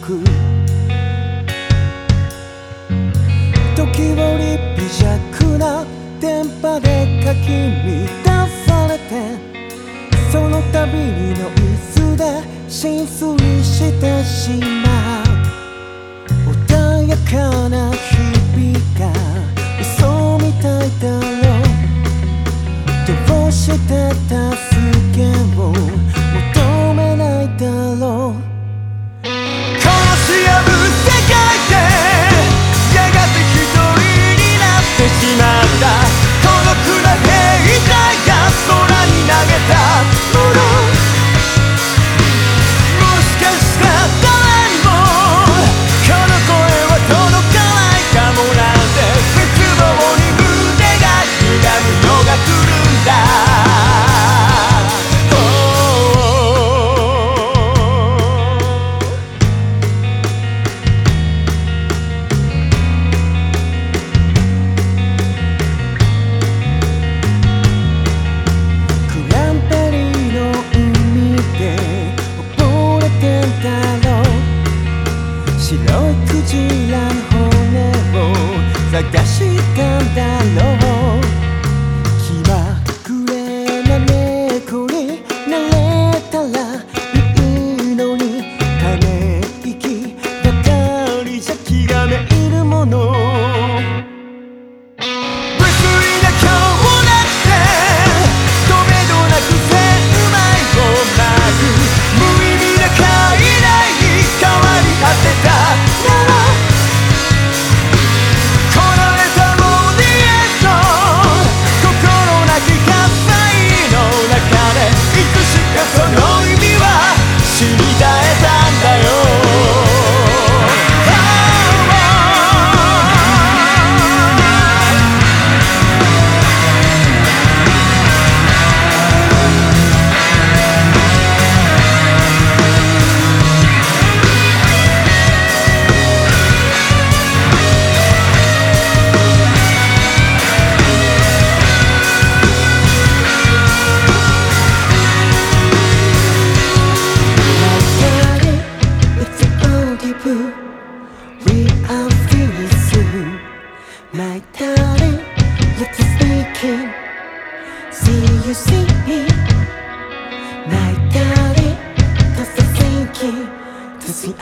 く。時折微弱な電波でかき乱されてその度にノイズで浸水してしまう。穏やかな日々が嘘みたいだろう。どうして助けを探し I doubt. You're just thinking. See you see me. Thinking. To see